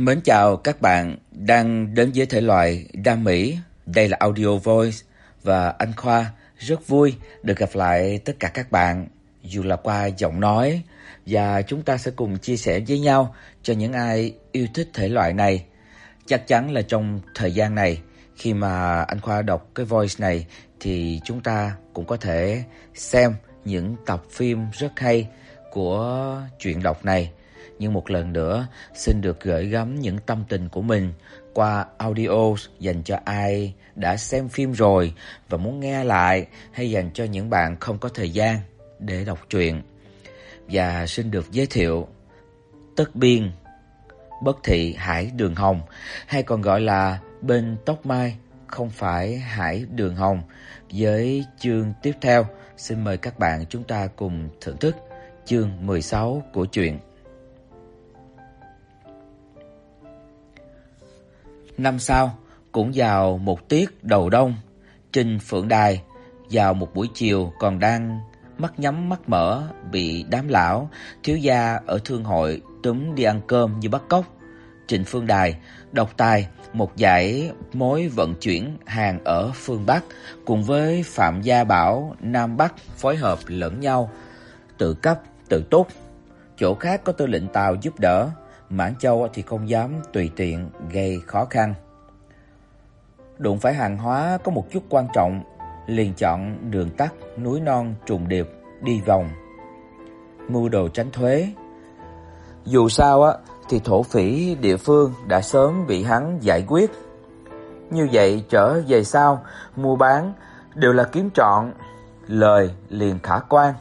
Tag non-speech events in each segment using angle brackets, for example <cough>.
Mến chào các bạn đang đến với thể loại đam mỹ. Đây là Audio Voice và anh Khoa rất vui được gặp lại tất cả các bạn, dù là qua giọng nói và chúng ta sẽ cùng chia sẻ với nhau cho những ai yêu thích thể loại này. Chắc chắn là trong thời gian này, khi mà anh Khoa đọc cái voice này, thì chúng ta cũng có thể xem những tập phim rất hay của truyện đọc này nhưng một lần nữa xin được gửi gắm những tâm tình của mình qua audio dành cho ai đã xem phim rồi và muốn nghe lại hay dành cho những bạn không có thời gian để đọc truyện. Và xin được giới thiệu Tất Biên, Bất Thị Hải Đường Hồng hay còn gọi là Bên Tóc Mai không phải Hải Đường Hồng. Với chương tiếp theo, xin mời các bạn chúng ta cùng thưởng thức chương 16 của truyện. Năm sau, cũng vào một tiết đầu đông, Trình Phượng Đài vào một buổi chiều còn đang mắt nhắm mắt mở bị đám lão thiếu gia ở thương hội túm đi ăn cơm như bắt cóc. Trịnh Phương Đài độc tài một giải mối vận chuyển hàng ở phương Bắc cùng với Phạm Gia Bảo Nam Bắc phối hợp lẫn nhau, tự cấp tự túc. Chỗ khác có tư lệnh Tàu giúp đỡ, Mãn Châu thì không dám tùy tiện gây khó khăn. Đụng phải hàng hóa có một chút quan trọng, liền chọn đường tắt núi non trùng điệp đi vòng. Mưu đồ tránh thuế. Dù sao á thì thổ phỉ địa phương đã sớm bị hắn giải quyết. Như vậy trở về sau, mua bán đều là kiếm trọn, lời liền khả quan.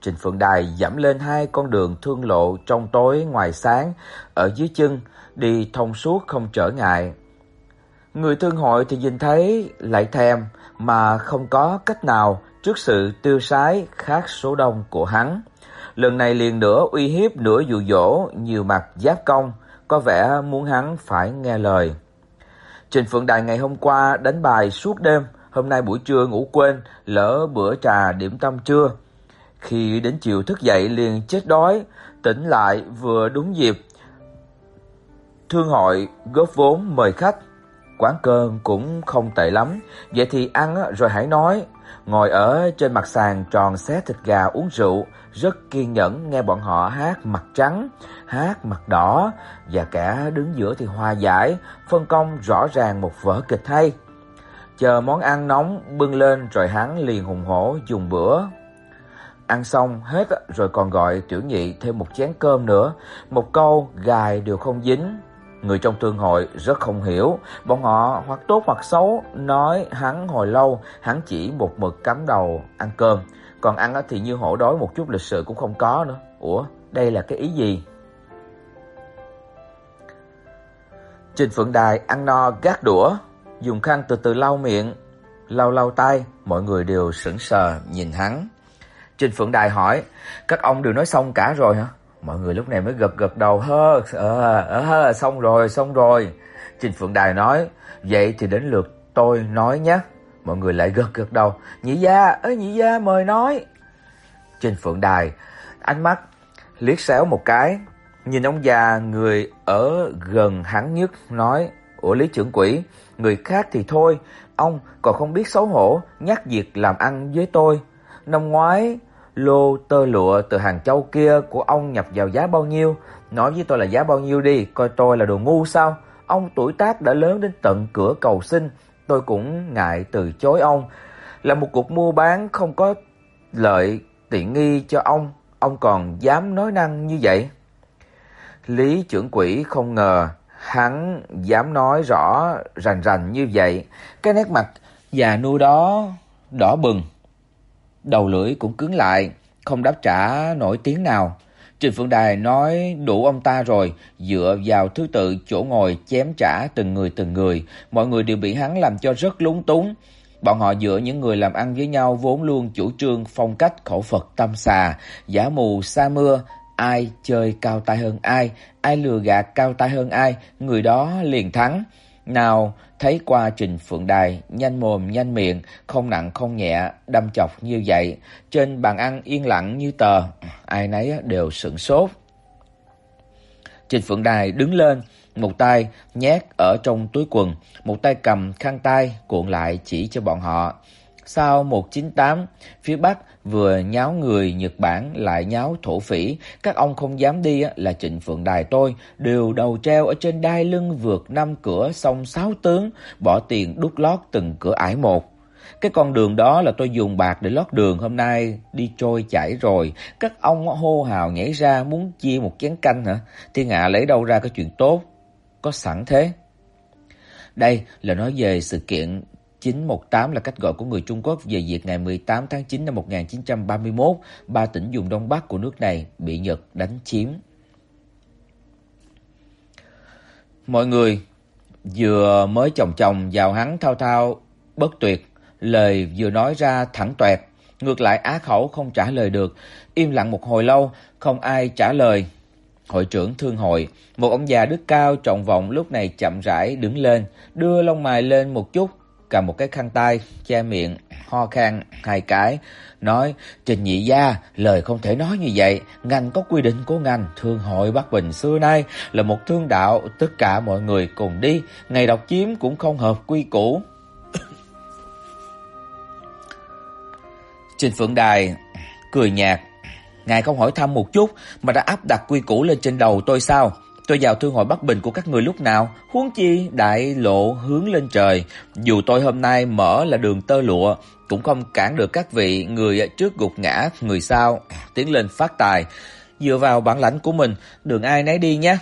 Trình Phượng Đài giảm lên hai con đường thương lộ trong tối ngoài sáng ở dưới chân, đi thông suốt không trở ngại. Người thương hội thì nhìn thấy lại thèm mà không có cách nào trước sự tiêu sái khác số đông của hắn. Lần này liền nữa uy hiếp nửa dụ dỗ nhiều mặt giáp công, có vẻ muốn hắn phải nghe lời. Trình Phượng Đài ngày hôm qua đánh bài suốt đêm, hôm nay buổi trưa ngủ quên, lỡ bữa trà điểm tâm trưa. Khi đến chiều thức dậy liền chết đói, tỉnh lại vừa đúng dịp. Thương hội góp vốn mời khách, quán cơm cũng không tệ lắm, vậy thì ăn rồi hãy nói. Ngồi ở trên mặt sàn tròn xé thịt gà uống rượu, rất kiên nhẫn nghe bọn họ hát mặt trắng, hát mặt đỏ và cả đứng giữa thì hòa giải, phân công rõ ràng một vở kịch hay. Chờ món ăn nóng bưng lên rồi hắn liền hùng hổ dùng bữa. Ăn xong hết rồi còn gọi tiểu nhị thêm một chén cơm nữa, một câu gài đều không dính. Người trong thương hội rất không hiểu, bọn họ hoặc tốt hoặc xấu nói hắn hồi lâu, hắn chỉ một mực cắm đầu ăn cơm, còn ăn thì như hổ đói một chút lịch sự cũng không có nữa. Ủa, đây là cái ý gì? Trình Phượng Đài ăn no gác đũa, dùng khăn từ từ lau miệng, lau lau tay, mọi người đều sững sờ nhìn hắn. Trình Phượng Đài hỏi: "Các ông đều nói xong cả rồi hả?" Mọi người lúc này mới gật gật đầu, "Hơ, ờ, ờ, xong rồi, xong rồi." Trình Phượng Đài nói: "Vậy thì đến lượt tôi nói nhé." Mọi người lại gật gật đầu, "Nhị gia, ơi nhị gia mời nói." Trình Phượng Đài ánh mắt liếc xéo một cái, nhìn ông già người ở gần hắn nhất nói: "Ủa Lý trưởng quỷ, người khác thì thôi, ông còn không biết xấu hổ nhắc việc làm ăn với tôi. Năm ngoái lô tơ lụa từ Hàng Châu kia của ông nhập vào giá bao nhiêu? Nói với tôi là giá bao nhiêu đi, coi tôi là đồ ngu sao? Ông tuổi tác đã lớn đến tận cửa cầu xin, tôi cũng ngại từ chối ông. Là một cuộc mua bán không có lợi tiện nghi cho ông, ông còn dám nói năng như vậy? Lý trưởng quỷ không ngờ hắn dám nói rõ rành rành như vậy, cái nét mặt già nua đó đỏ bừng đầu lưỡi cũng cứng lại, không đáp trả nổi tiếng nào. Trình Phượng Đài nói đủ ông ta rồi, dựa vào thứ tự chỗ ngồi chém trả từng người từng người, mọi người đều bị hắn làm cho rất lúng túng. Bọn họ giữa những người làm ăn với nhau vốn luôn chủ trương phong cách khẩu Phật tâm xà, giả mù sa mưa, ai chơi cao tay hơn ai, ai lừa gạt cao tay hơn ai, người đó liền thắng. Nào thấy qua Trình Phượng Đài nhanh mồm nhanh miệng, không nặng không nhẹ, đâm chọc như vậy, trên bàn ăn yên lặng như tờ, ai nấy đều sững sốt. Trình Phượng Đài đứng lên, một tay nhét ở trong túi quần, một tay cầm khăn tay cuộn lại chỉ cho bọn họ. Sau 198, phía Bắc vừa nháo người Nhật Bản lại nháo thổ phỉ, các ông không dám đi là Trịnh Phượng Đài tôi đều đầu treo ở trên đai lưng vượt năm cửa sông sáu tướng, bỏ tiền đút lót từng cửa ải một. Cái con đường đó là tôi dùng bạc để lót đường hôm nay đi trôi chảy rồi, các ông hô hào nhảy ra muốn chia một chén canh hả? Thiên hạ lấy đâu ra cái chuyện tốt, có sẵn thế. Đây là nói về sự kiện 918 là cách gọi của người Trung Quốc về việc ngày 18 tháng 9 năm 1931, ba tỉnh vùng Đông Bắc của nước này bị Nhật đánh chiếm. Mọi người vừa mới chồng chồng vào hắn thao thao bất tuyệt, lời vừa nói ra thẳng toẹt, ngược lại á khẩu không trả lời được, im lặng một hồi lâu, không ai trả lời. Hội trưởng thương hội, một ông già đức cao trọng vọng lúc này chậm rãi đứng lên, đưa lông mày lên một chút, cầm một cái khăn tay che miệng, ho khan hai cái, nói: "Trình Nhị gia, lời không thể nói như vậy, ngành có quy định của ngành, thương hội Bắc Bình xưa nay là một thương đạo, tất cả mọi người cùng đi, ngày độc chiếm cũng không hợp quy củ." <coughs> Trình Phượng Đài cười nhạt, "Ngài không hỏi thăm một chút mà đã áp đặt quy củ lên trên đầu tôi sao?" Tôi vào thương hội Bắc Bình của các người lúc nào, huống chi đại lộ hướng lên trời, dù tôi hôm nay mở là đường tơ lụa, cũng không cản được các vị người trước gục ngã, người sau tiến lên phát tài, dựa vào bản lãnh của mình, đường ai nấy đi nhé.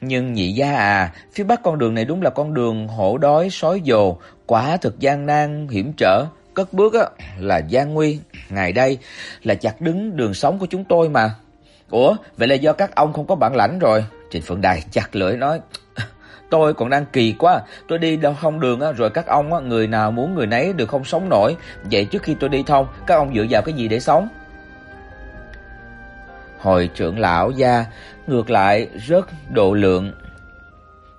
Nhưng nhị gia à, phía bắc con đường này đúng là con đường hổ đói sói dồ, quá thực gian nan hiểm trở, cất bước á là gian nguy, ngày đây là chặt đứng đường sống của chúng tôi mà. Ủa, vậy là do các ông không có bản lãnh rồi. Trịnh Phượng Đài chặt lưỡi nói, tôi còn đang kỳ quá, tôi đi đâu không đường á, rồi các ông á, người nào muốn người nấy được không sống nổi. Vậy trước khi tôi đi thông, các ông dựa vào cái gì để sống? Hồi trưởng lão gia ngược lại rất độ lượng.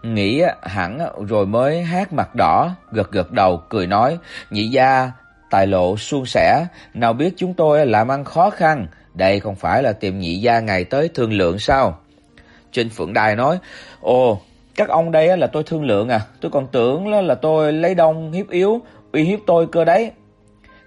Nghĩ hẳn rồi mới hát mặt đỏ, gật gật đầu cười nói, nhị gia tài lộ suôn sẻ, nào biết chúng tôi làm ăn khó khăn, đây không phải là tìm nhị gia ngày tới thương lượng sao? Trịnh Phượng Đài nói, "Ồ, các ông đây là tôi thương lượng à, tôi còn tưởng là tôi lấy đông hiếp yếu, uy hiếp tôi cơ đấy."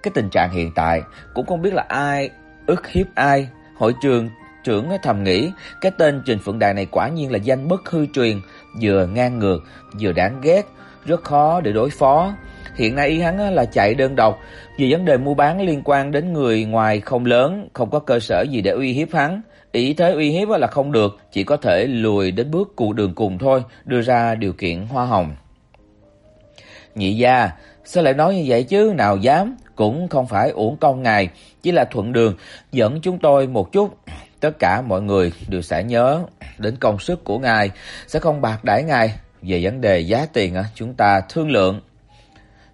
Cái tình trạng hiện tại cũng không biết là ai ức hiếp ai, hội trường trưởng thầm nghĩ, cái tên Trình Phượng Đài này quả nhiên là danh bất hư truyền, vừa ngang ngược, vừa đáng ghét, rất khó để đối phó. Hiện nay ý hắn là chạy đơn độc, vì vấn đề mua bán liên quan đến người ngoài không lớn, không có cơ sở gì để uy hiếp hắn. Ý thế uy hiếp là không được, chỉ có thể lùi đến bước cụ đường cùng thôi, đưa ra điều kiện hoa hồng. Nhị gia, sao lại nói như vậy chứ, nào dám, cũng không phải uổng công ngài, chỉ là thuận đường dẫn chúng tôi một chút. Tất cả mọi người đều sẽ nhớ đến công sức của ngài, sẽ không bạc đãi ngài. Về vấn đề giá tiền chúng ta thương lượng.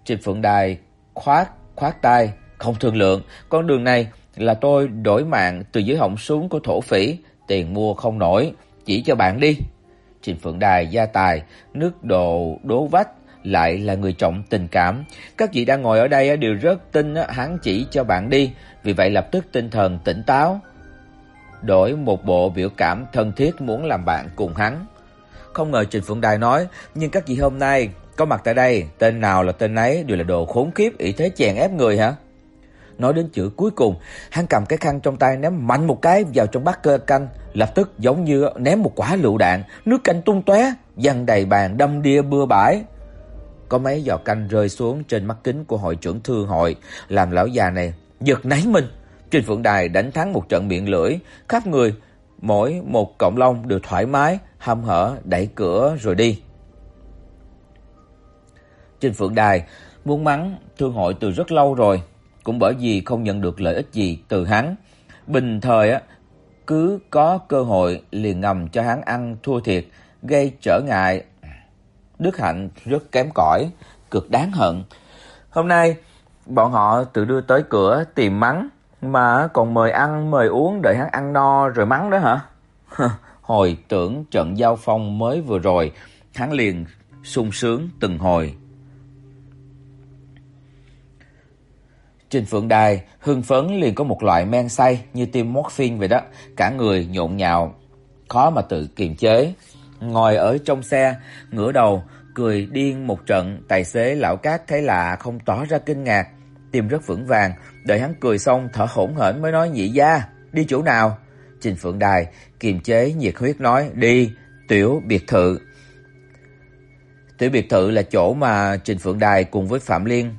Trịnh Phượng Đài khoát khoát tay, không thương lượng, con đường này là tôi đổi mạng từ dưới họng súng của thổ phỉ, tiền mua không nổi, chỉ cho bạn đi. Trịnh Phượng Đài gia tài, nước đồ đố vách lại là người trọng tình cảm. Các vị đang ngồi ở đây đều rất tin hắn chỉ cho bạn đi, vì vậy lập tức tinh thần tỉnh táo, đổi một bộ biểu cảm thân thiết muốn làm bạn cùng hắn. Không ngờ Trịnh Phượng Đài nói, nhưng các vị hôm nay có mặt tại đây, tên nào là tên ấy đều là đồ khốn kiếp ý thế chèn ép người hả? Nói đến chữ cuối cùng, hắn cầm cái khăn trong tay ném mạnh một cái vào trong bát cơ canh, lập tức giống như ném một quả lựu đạn, nước canh tung tóe, văng đầy bàn đâm đia bừa bãi. Có mấy giọt canh rơi xuống trên mắt kính của hội trưởng thư hội, làm lão già này giật nảy mình. Trình Phượng Đài đánh thắng một trận miệng lưỡi, khắp người mỗi một cọng lông đều thoải mái, hăm hở đẩy cửa rồi đi. Trình Phượng Đài muốn mắng thương hội từ rất lâu rồi, cũng bởi vì không nhận được lợi ích gì từ hắn. Bình thời á cứ có cơ hội liền ngầm cho hắn ăn thua thiệt, gây trở ngại. Đức hạnh rất kém cỏi, cực đáng hận. Hôm nay bọn họ tự đưa tới cửa tìm mắng mà còn mời ăn mời uống đợi hắn ăn no rồi mắng đó hả? hồi tưởng trận giao phong mới vừa rồi, hắn liền sung sướng từng hồi. Trình Phượng Đài hưng phấn liền có một loại men say như tiêm morphine vậy đó, cả người nhộn nhạo, khó mà tự kiềm chế. ngồi ở trong xe, ngửa đầu cười điên một trận, tài xế lão cát thấy lạ không tỏ ra kinh ngạc, tim rất vững vàng, đợi hắn cười xong thở hổn hển mới nói nhị gia, đi chỗ nào? Trình Phượng Đài kiềm chế nhiệt huyết nói, đi, tiểu biệt thự. Tiểu biệt thự là chỗ mà Trình Phượng Đài cùng với Phạm Liên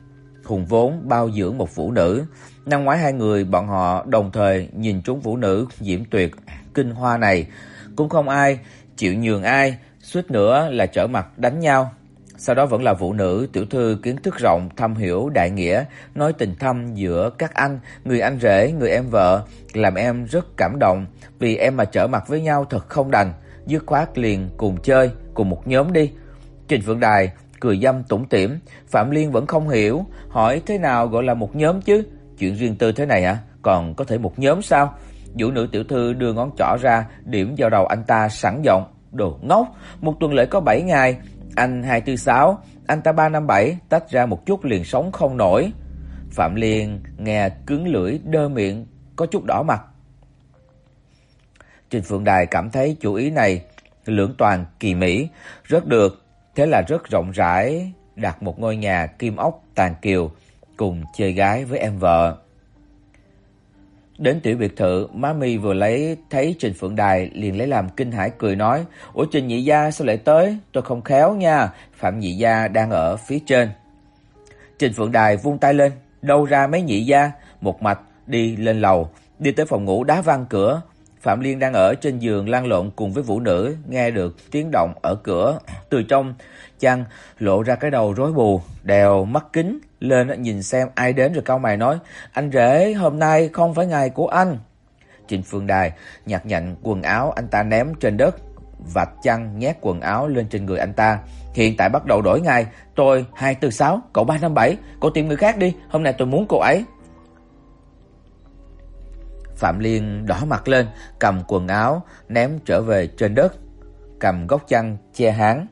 hùng vốn bao dưỡng một vũ nữ. Năm ngoái hai người bọn họ đồng thời nhìn trúng vũ nữ diễm tuyệt kinh hoa này, cũng không ai chịu nhường ai, suýt nữa là trở mặt đánh nhau. Sau đó vẫn là vũ nữ tiểu thư kiến thức rộng, thâm hiểu đại nghĩa, nói tình thâm giữa các anh, người anh rể, người em vợ, làm em rất cảm động, vì em mà trở mặt với nhau thật không đành, dứt khoát liền cùng chơi, cùng một nhóm đi. Trình Phượng Đài cười dâm tủm tỉm, Phạm Liên vẫn không hiểu, hỏi thế nào gọi là một nhóm chứ? Chuyện riêng tư thế này hả? Còn có thể một nhóm sao? Vũ nữ tiểu thư đưa ngón trỏ ra, điểm vào đầu anh ta sẵn giọng, "Đồ ngốc, một tuần lễ có 7 ngày, anh 246, anh ta 357, tách ra một chút liền sống không nổi." Phạm Liên nghe cứng lưỡi, đơ miệng, có chút đỏ mặt. Trình Phượng Đài cảm thấy chủ ý này lưỡng toàn kỳ mỹ, rất được, thế là rất rộng rãi đặt một ngôi nhà kim ốc tàn kiều cùng chơi gái với em vợ. Đến tiểu biệt thự, má Mi vừa lấy thấy Trình Phượng Đài liền lấy làm kinh hãi cười nói: "Ủa Trình nhị gia sao lại tới? Tôi không khéo nha, Phạm nhị gia đang ở phía trên." Trình Phượng Đài vung tay lên, "Đâu ra mấy nhị gia?" Một mạch đi lên lầu, đi tới phòng ngủ đá văng cửa. Phạm Liên đang ở trên giường lăn lộn cùng với vũ nữ, nghe được tiếng động ở cửa, từ trong chăn lộ ra cái đầu rối bù, đèo mắt kính lên nhìn xem ai đến rồi cau mày nói: "Anh rể, hôm nay không phải ngày của anh." Trịnh Phương Đài nhặt nhạnh quần áo anh ta ném trên đất, vạch chăn nhét quần áo lên trên người anh ta. "Hiện tại bắt đầu đổi ngày, tôi 246, cậu 357, cậu tìm người khác đi, hôm nay tôi muốn cô ấy." Phạm Liên đỏ mặt lên, cầm quần áo ném trở về trên đất, cầm góc chăn che háng.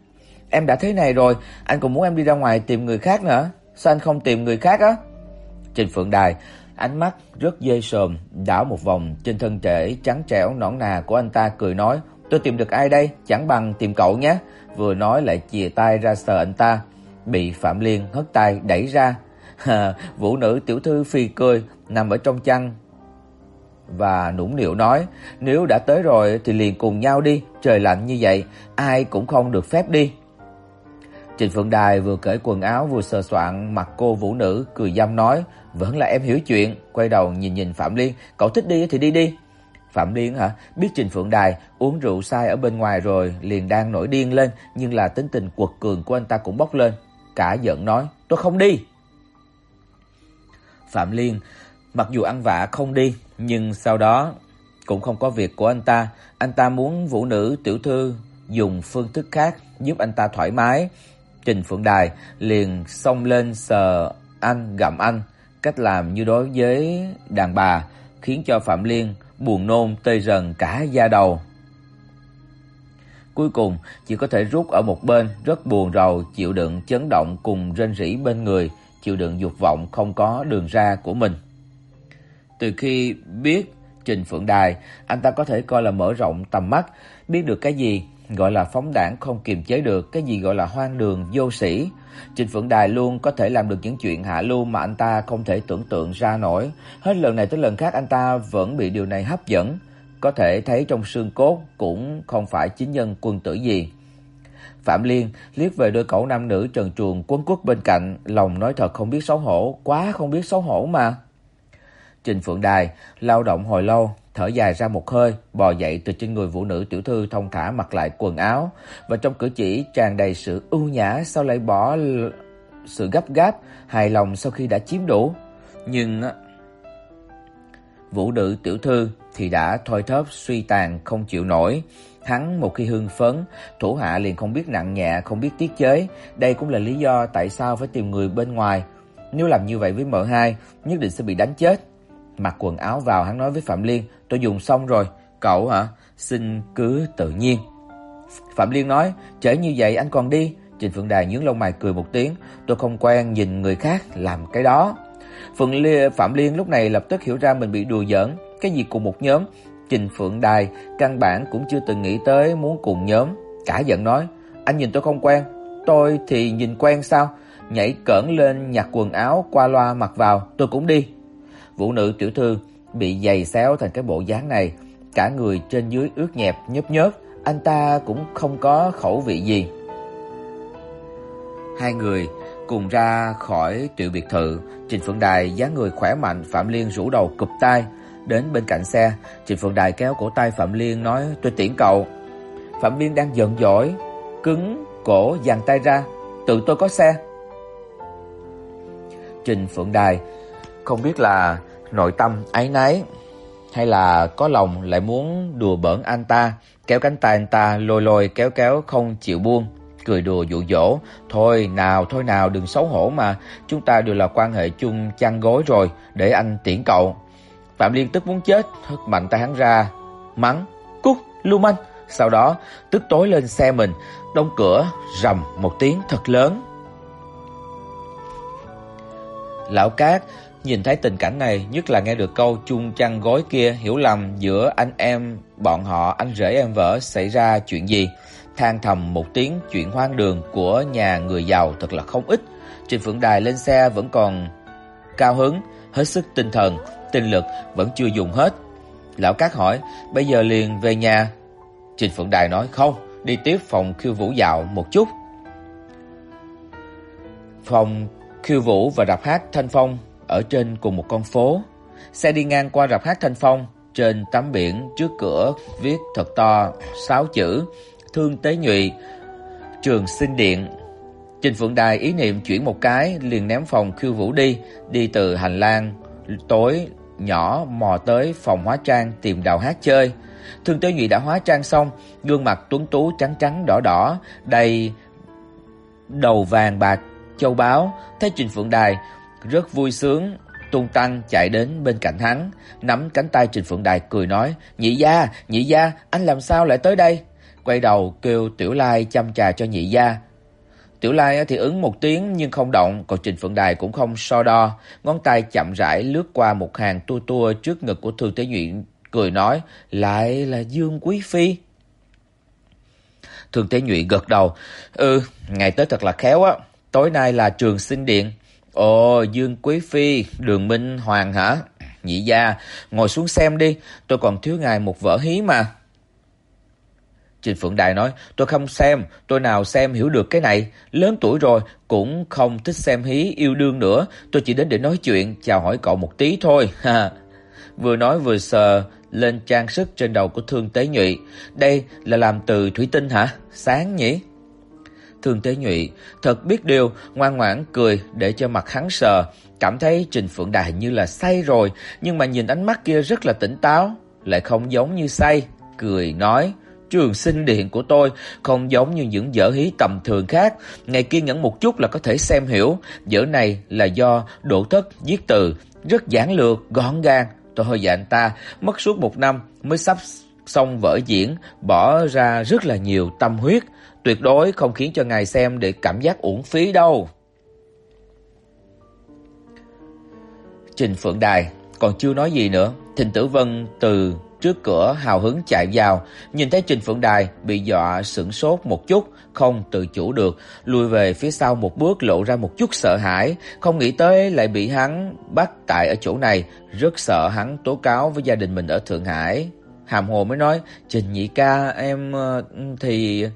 Em đã thế này rồi, anh còn muốn em đi ra ngoài tìm người khác nữa, sao anh không tìm người khác á? Trình Phượng Đài ánh mắt rất dê sồm đảo một vòng trên thân thể trắng trẻo nõn nà của anh ta cười nói: "Tôi tìm được ai đây, chẳng bằng tìm cậu nhé." Vừa nói lại chìa tay ra sờ anh ta, bị Phạm Liên hất tay đẩy ra. <laughs> Vũ nữ tiểu thư phi cười, nằm ở trong chăn và nũng nịu nói: "Nếu đã tới rồi thì liền cùng nhau đi, trời lạnh như vậy, ai cũng không được phép đi." Trịnh Phượng Đài vừa cởi quần áo vừa sờ soạn mặt cô vũ nữ, cười dâm nói: "Vẫn là em hiểu chuyện." Quay đầu nhìn nhìn Phạm Liên, "Cậu thích đi thì đi đi." Phạm Liên hả? Biết Trình Phượng Đài uống rượu sai ở bên ngoài rồi, liền đang nổi điên lên, nhưng là tính tình quật cường của anh ta cũng bốc lên, cả giận nói: "Tôi không đi." Phạm Liên mặc dù ăn vạ không đi, nhưng sau đó cũng không có việc của anh ta, anh ta muốn vũ nữ tiểu thư dùng phương thức khác giúp anh ta thoải mái. Trình Phượng Đài liền xông lên sờ anh gặm anh, cách làm như đối với đàn bà khiến cho Phạm Liên buồn nôn tê rần cả da đầu. Cuối cùng chỉ có thể rút ở một bên, rất buồn rầu chịu đựng chấn động cùng rên rỉ bên người, chịu đựng dục vọng không có đường ra của mình. Từ khi biết Trình Phượng Đài, anh ta có thể coi là mở rộng tầm mắt, biết được cái gì gọi là phóng đảng không kiềm chế được, cái gì gọi là hoang đường vô sĩ. Trình Phượng Đài luôn có thể làm được những chuyện hạ lưu mà anh ta không thể tưởng tượng ra nổi. Hết lần này tới lần khác anh ta vẫn bị điều này hấp dẫn, có thể thấy trong xương cốt cũng không phải chính nhân quân tử gì. Phạm Liên liếc về đôi cậu nam nữ trần truồng quấn quýt bên cạnh, lòng nói thật không biết xấu hổ, quá không biết xấu hổ mà. Trình Phượng Đài lao động hồi lâu, thở dài ra một hơi, bò dậy từ trên người vũ nữ tiểu thư thông thả mặc lại quần áo, và trong cử chỉ tràn đầy sự ưu nhã sau lại bỏ sự gấp gáp, hài lòng sau khi đã chiếm đủ. Nhưng vũ nữ tiểu thư thì đã thôi thóp suy tàn không chịu nổi. Hắn một khi hưng phấn, thủ hạ liền không biết nặng nhẹ, không biết tiết chế, đây cũng là lý do tại sao phải tìm người bên ngoài. Nếu làm như vậy với mợ hai, nhất định sẽ bị đánh chết. Mặc quần áo vào hắn nói với Phạm Liên, tôi dùng xong rồi, cậu hả? Xin cứ tự nhiên. Phạm Liên nói, trễ như vậy anh còn đi. Trình Phượng Đài nhướng lông mày cười một tiếng, tôi không quen nhìn người khác làm cái đó. Phượng Liên, Phạm Liên lúc này lập tức hiểu ra mình bị đùa giỡn, cái gì cùng một nhóm. Trình Phượng Đài căn bản cũng chưa từng nghĩ tới muốn cùng nhóm, cả giận nói: "Anh nhìn tôi không quen, tôi thì nhìn quen sao? Nhảy cỡn lên nhặt quần áo qua loa mặc vào, tôi cũng đi." Vũ nữ tiểu thư bị giày xéo thành cái bộ dáng này, cả người trên dưới ướt nhẹp nhớp nhớp, anh ta cũng không có khẩu vị gì. Hai người cùng ra khỏi tiểu biệt thự, Trình Phượng Đài dáng người khỏe mạnh, Phạm Liên rũ đầu cụp tay đến bên cạnh xe, Trình Phượng Đài kéo cổ tay Phạm Liên nói: "Tôi tiễn cậu." Phạm Liên đang giận dỗi, cứng cổ giằng tay ra, "Tự tôi có xe." Trình Phượng Đài không biết là nội tâm áy náy hay là có lòng lại muốn đùa bỡn anh ta, kéo cánh tay anh ta lôi lôi kéo kéo không chịu buông, cười đùa dụ dỗ, "Thôi nào, thôi nào, đừng xấu hổ mà, chúng ta đều là quan hệ chung chăn gối rồi, để anh tiễn cậu." Phạm Liên tức muốn chết, hất mạnh tay hắn ra, mắng, "Cút, lưu manh!" Sau đó, tức tối lên xe mình, đóng cửa rầm một tiếng thật lớn. Lão Cát nhìn thấy tình cảnh này, nhất là nghe được câu chung chăn gối kia, hiểu lầm giữa anh em bọn họ anh rể em vợ xảy ra chuyện gì, than thầm một tiếng chuyện hoang đường của nhà người giàu thật là không ít. Trình Phượng Đài lên xe vẫn còn cao hứng, hết sức tinh thần, tinh lực vẫn chưa dùng hết. Lão Cát hỏi, "Bây giờ liền về nhà?" Trình Phượng Đài nói, "Không, đi tiếp phòng khiêu vũ dạo một chút." Phòng khiêu vũ và đạp hát Thanh Phong ở trên cùng một con phố. Xe đi ngang qua rạp hát Thanh Phong, trên tấm biển trước cửa viết thật to sáu chữ Thương Tế Nhụy, Trường Sinh Điện. Trình Phượng Đài ý niệm chuyển một cái liền ném phòng khiêu vũ đi, đi từ hành lang tối nhỏ mò tới phòng hóa trang tìm Đào Hát chơi. Thương Tế Nhụy đã hóa trang xong, gương mặt tuấn tú trắng trắng đỏ đỏ, đầy đầu vàng bạc châu báu, thấy Trình Phượng Đài rất vui sướng, tung tăng chạy đến bên cạnh hắn, nắm cánh tay Trình Phượng Đài cười nói: "Nhị gia, nhị gia, anh làm sao lại tới đây?" Quay đầu kêu Tiểu Lai chăm trà cho nhị gia. Tiểu Lai thì ứng một tiếng nhưng không động, còn Trình Phượng Đài cũng không so đo, ngón tay chậm rãi lướt qua một hàng tua tua trước ngực của Thư Tế Nhuyễn, cười nói: "Lại là Dương quý phi." Thường Tế Nhụy gật đầu, "Ừ, ngày tới thật là khéo á, tối nay là trường sinh điện." "Ồ, Dương quý phi, Đường Minh Hoàng hả? Nhị gia, ngồi xuống xem đi, tôi còn thiếu ngài một vở hí mà." Trình Phượng Đài nói, tôi không xem, tôi nào xem hiểu được cái này, lớn tuổi rồi cũng không thích xem hí yêu đương nữa, tôi chỉ đến để nói chuyện, chào hỏi cậu một tí thôi. <laughs> vừa nói vừa sờ lên trang sức trên đầu của Thương Tế Nhụy, đây là làm từ thủy tinh hả? Sáng nhỉ? Thương Tế Nhụy. Thật biết điều, ngoan ngoãn cười để cho mặt hắn sờ, cảm thấy Trình Phượng Đài như là say rồi, nhưng mà nhìn ánh mắt kia rất là tỉnh táo, lại không giống như say, cười nói: Trường sinh điện của tôi không giống như những dở hí tầm thường khác, ngày kia nhẫn một chút là có thể xem hiểu, dở này là do độ Thất viết từ, rất giản lược, gọn gàng. Tôi hơi dạ anh ta mất suốt một năm mới sắp xong vở diễn, bỏ ra rất là nhiều tâm huyết, tuyệt đối không khiến cho ngài xem để cảm giác uổng phí đâu. Trình Phượng Đài còn chưa nói gì nữa, Thịnh Tử Vân từ trước cửa hào hứng chạy vào, nhìn thấy Trình Phượng Đài bị dọa sững sốt một chút, không tự chủ được, lùi về phía sau một bước lộ ra một chút sợ hãi, không nghĩ tới lại bị hắn bắt tại ở chỗ này, rất sợ hắn tố cáo với gia đình mình ở Thượng Hải. Hàm Hồ mới nói, "Trình Nhị ca, em ờ, thì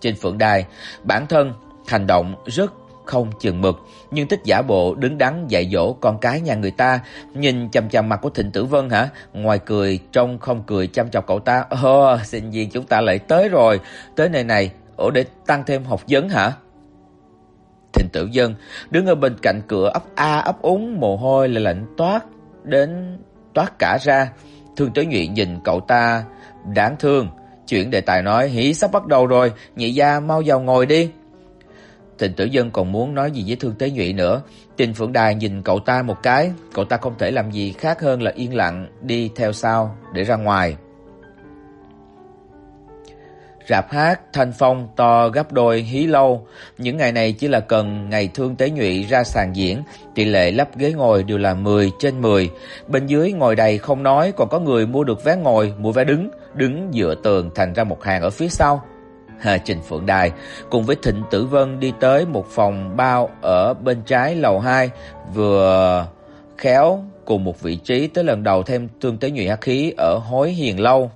trên Phượng Đài bản thân hành động rất không chừng mực, nhưng thích giả bộ đứng đắn dạy dỗ con cái nhà người ta, nhìn chằm chằm mặt của Thịnh Tử Vân hả? Ngoài cười trong không cười chăm chọc cậu ta. Ồ, sinh viên chúng ta lại tới rồi, tới nơi này ổ để tăng thêm học vấn hả? Thịnh Tử Vân đứng ở bên cạnh cửa ấp a ấp úng, mồ hôi là lạnh toát đến toát cả ra. Thương Tới Nhụy nhìn cậu ta đáng thương, chuyển đề tài nói, "Hỉ sắp bắt đầu rồi, nhị gia mau vào ngồi đi." tình Tử Dân còn muốn nói gì với Thương Tế Nhụy nữa. Trình Phượng Đài nhìn cậu ta một cái, cậu ta không thể làm gì khác hơn là yên lặng đi theo sau để ra ngoài. Rạp hát Thanh Phong to gấp đôi hí lâu, những ngày này chỉ là cần ngày Thương Tế Nhụy ra sàn diễn, tỷ lệ lắp ghế ngồi đều là 10 trên 10. Bên dưới ngồi đầy không nói, còn có người mua được vé ngồi, mua vé đứng, đứng dựa tường thành ra một hàng ở phía sau. Hà Trình Phượng Đài cùng với Thịnh Tử Vân đi tới một phòng bao ở bên trái lầu 2, vừa khéo cùng một vị trí tới lần đầu thêm tương tế nhụy hắc khí ở Hối Hiền lâu.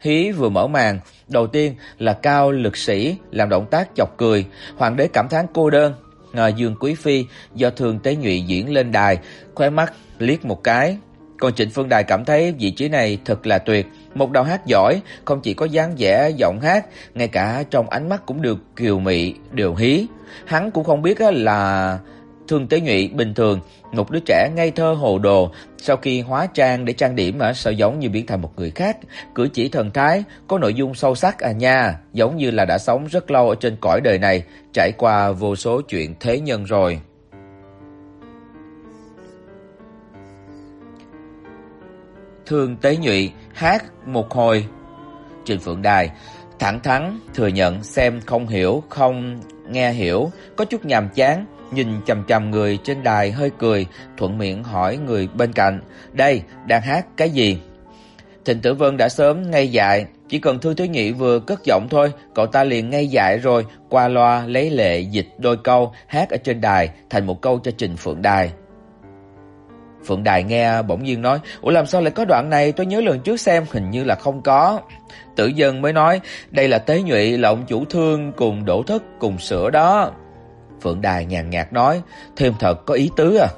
Hí vừa mở màn, đầu tiên là cao lực sĩ làm động tác chọc cười, hoàng đế cảm thán cô đơn, ngờ Dương Quý phi do thường tế nhụy diễn lên đài, khóe mắt liếc một cái. Còn Trịnh Phương Đài cảm thấy vị trí này thật là tuyệt, một đầu hát giỏi, không chỉ có dáng vẻ giọng hát, ngay cả trong ánh mắt cũng được kiều mị, điều hí. Hắn cũng không biết là Thương Tế Nhụy bình thường, một đứa trẻ ngây thơ hồ đồ, sau khi hóa trang để trang điểm mà sao giống như biến thành một người khác, cử chỉ thần thái có nội dung sâu sắc à nha, giống như là đã sống rất lâu ở trên cõi đời này, trải qua vô số chuyện thế nhân rồi. Thương Tế Nhụy hát một hồi. Trình Phượng Đài thẳng thắn thừa nhận xem không hiểu, không nghe hiểu, có chút nhàm chán, nhìn chằm chằm người trên đài hơi cười, thuận miệng hỏi người bên cạnh, "Đây, đang hát cái gì?" Trịnh Tử Vân đã sớm ngây dại, chỉ cần Thư Thứ Nhị vừa cất giọng thôi, cậu ta liền ngây dại rồi, qua loa lấy lệ dịch đôi câu hát ở trên đài thành một câu cho Trình Phượng Đài. Phượng Đài nghe bỗng nhiên nói, "Ủa làm sao lại có đoạn này, tôi nhớ lần trước xem hình như là không có." Tử Dân mới nói, "Đây là Tế Nhụy là ông chủ thương cùng đổ thất cùng sửa đó." Phượng Đài nhàn nhạt nói, "Thêm thật có ý tứ à."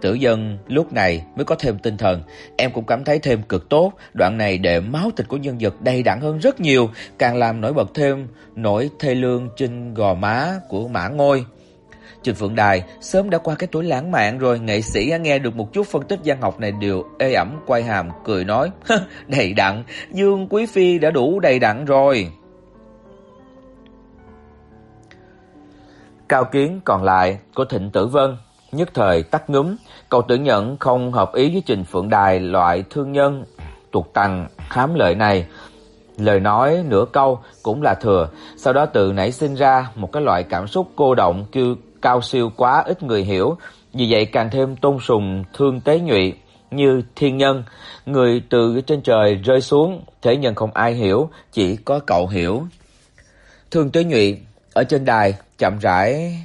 Tử Dân lúc này mới có thêm tinh thần, em cũng cảm thấy thêm cực tốt, đoạn này để máu thịt của nhân vật đầy đặn hơn rất nhiều, càng làm nổi bật thêm nỗi thê lương trên gò má của Mã Ngôi. Trình Phượng Đài sớm đã qua cái tuổi lãng mạn rồi, nghệ sĩ nghe được một chút phân tích văn học này đều ê ẩm quay hàm cười nói, <laughs> đầy đặn, Dương Quý phi đã đủ đầy đặn rồi. Cao kiến còn lại của Thịnh Tử Vân nhất thời tắt ngúm, cậu tự nhận không hợp ý với Trình Phượng Đài loại thương nhân tuột tằng khám lợi này. Lời nói nửa câu cũng là thừa, sau đó tự nảy sinh ra một cái loại cảm xúc cô động kêu cao siêu quá ít người hiểu, vì vậy càng thêm tôn sùng thương tế nhụy như thiên nhân, người từ trên trời rơi xuống, thế nhân không ai hiểu, chỉ có cậu hiểu. Thương tế nhụy ở trên đài chậm rãi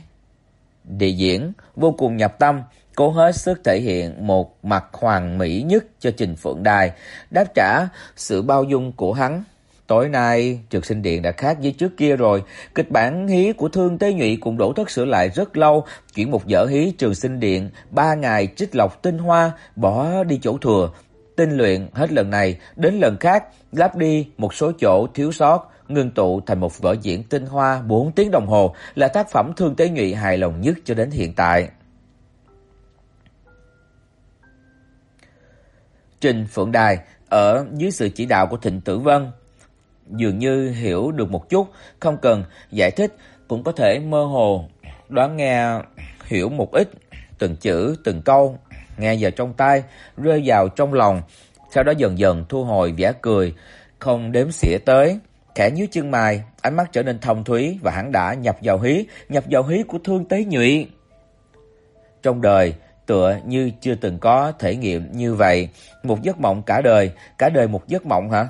địa diễn, vô cùng nhập tâm, cố hết sức thể hiện một mặt hoàn mỹ nhất cho Trình Phượng Đài, đáp trả sự bao dung của hắn. Tối nay, Trực Sinh Điện đã khác với trước kia rồi, kịch bản hí của Thương Tế Nhụy cũng đổ thất sửa lại rất lâu, chuyển một dở hí Trường Sinh Điện, ba ngày trích lọc tinh hoa, bỏ đi chỗ thừa, tinh luyện hết lần này đến lần khác, lắp đi một số chỗ thiếu sót, ngưng tụ thành một vở diễn tinh hoa 4 tiếng đồng hồ, là tác phẩm Thương Tế Nhụy hài lòng nhất cho đến hiện tại. Trình Phượng Đài ở dưới sự chỉ đạo của Thịnh Tử Vân dường như hiểu được một chút, không cần giải thích cũng có thể mơ hồ đoán nghe hiểu một ít, từng chữ từng câu nghe vào trong tai, rơi vào trong lòng, sau đó dần dần thu hồi vẻ cười, không đếm xỉa tới, khẽ nhíu chân mày, ánh mắt trở nên thông thúy và hắn đã nhập vào hí, nhập vào hí của Thương Tế Nhụy. Trong đời, tựa như chưa từng có thể nghiệm như vậy, một giấc mộng cả đời, cả đời một giấc mộng hả?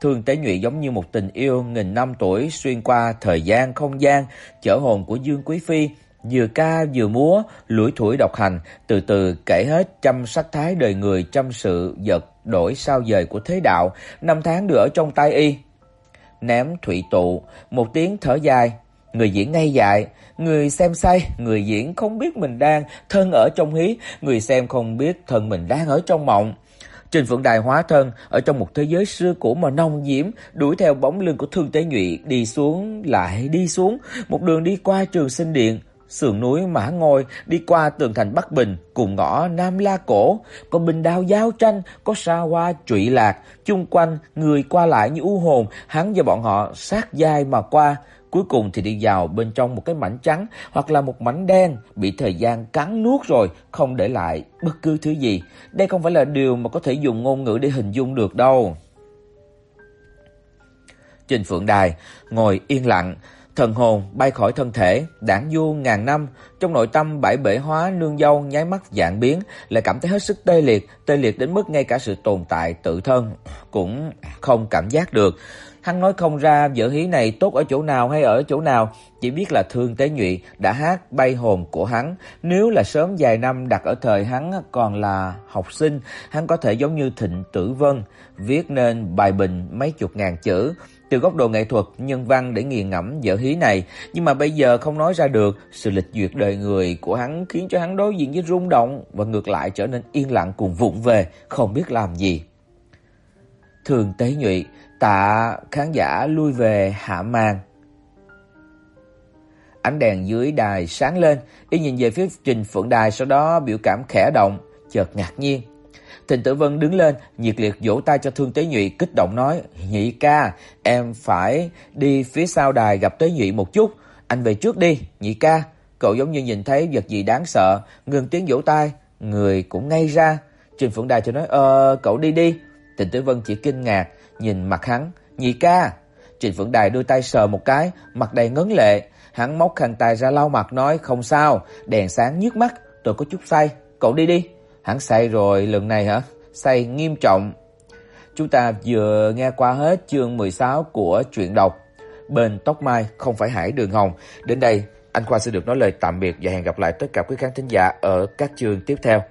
Thương Tế Nhụy giống như một tình yêu nghìn năm tuổi xuyên qua thời gian không gian, chở hồn của Dương Quý phi, vừa ca vừa múa, lủi thủi độc hành, từ từ kể hết trăm sắc thái đời người trăm sự vật đổi sao dời của thế đạo, năm tháng được ở trong tay y. Ném thủy tụ, một tiếng thở dài, người diễn ngay dại, người xem say, người diễn không biết mình đang thân ở trong hí, người xem không biết thân mình đang ở trong mộng. Trình Phượng Đài hóa thân ở trong một thế giới xưa cũ mà nông diễm, đuổi theo bóng lưng của Thương Tế Nhụy đi xuống lại đi xuống, một đường đi qua Trường Sinh Điện, sườn núi Mã Ngôi, đi qua tường thành Bắc Bình, cùng ngõ Nam La Cổ, có bình đao giao tranh, có sa hoa trụy lạc, chung quanh người qua lại như u hồn, hắn và bọn họ sát vai mà qua, cuối cùng thì đi vào bên trong một cái mảnh trắng hoặc là một mảnh đen bị thời gian cắn nuốt rồi, không để lại bất cứ thứ gì. Đây không phải là điều mà có thể dùng ngôn ngữ để hình dung được đâu. Trình Phượng Đài ngồi yên lặng, thần hồn bay khỏi thân thể, đảng du ngàn năm, trong nội tâm bảy bể hóa nương dâu nháy mắt dạng biến, lại cảm thấy hết sức tê liệt, tê liệt đến mức ngay cả sự tồn tại tự thân cũng không cảm giác được. Hắn nói không ra vở hí này tốt ở chỗ nào hay ở chỗ nào, chỉ biết là Thương Tế Nhụy đã hát bay hồn của hắn. Nếu là sớm vài năm đặt ở thời hắn còn là học sinh, hắn có thể giống như Thịnh Tử Vân, viết nên bài bình mấy chục ngàn chữ, từ góc độ nghệ thuật, nhân văn để nghiền ngẫm vở hí này, nhưng mà bây giờ không nói ra được, sự lịch duyệt đời người của hắn khiến cho hắn đối diện với rung động và ngược lại trở nên yên lặng cùng vụng về, không biết làm gì. Thường Tế Nhụy, tạ khán giả lui về hạ màn. Ánh đèn dưới đài sáng lên, y nhìn về phía Trình Phượng Đài sau đó biểu cảm khẽ động, chợt ngạc nhiên. Thịnh Tử Vân đứng lên, nhiệt liệt vỗ tay cho Thương Tế Nhụy, kích động nói: "Nhị ca, em phải đi phía sau đài gặp Tế Nhụy một chút, anh về trước đi, Nhị ca." Cậu giống như nhìn thấy vật gì đáng sợ, ngừng tiếng vỗ tay, người cũng ngây ra. Trình Phượng Đài cho nói: "Ờ, cậu đi đi." Thịnh Tử Vân chỉ kinh ngạc nhìn mặt hắn, "Nhị ca." Trình Phượng Đài đưa tay sờ một cái, mặt đầy ngấn lệ, hắn móc khăn tay ra lau mặt nói: "Không sao, đèn sáng nhức mắt, tôi có chút say, cậu đi đi." Hắn say rồi, lần này hả? Say nghiêm trọng. Chúng ta vừa nghe qua hết chương 16 của truyện đọc Bên tóc mai không phải hải đường hồng. Đến đây, anh Khoa sẽ được nói lời tạm biệt và hẹn gặp lại tất cả quý khán thính giả ở các chương tiếp theo.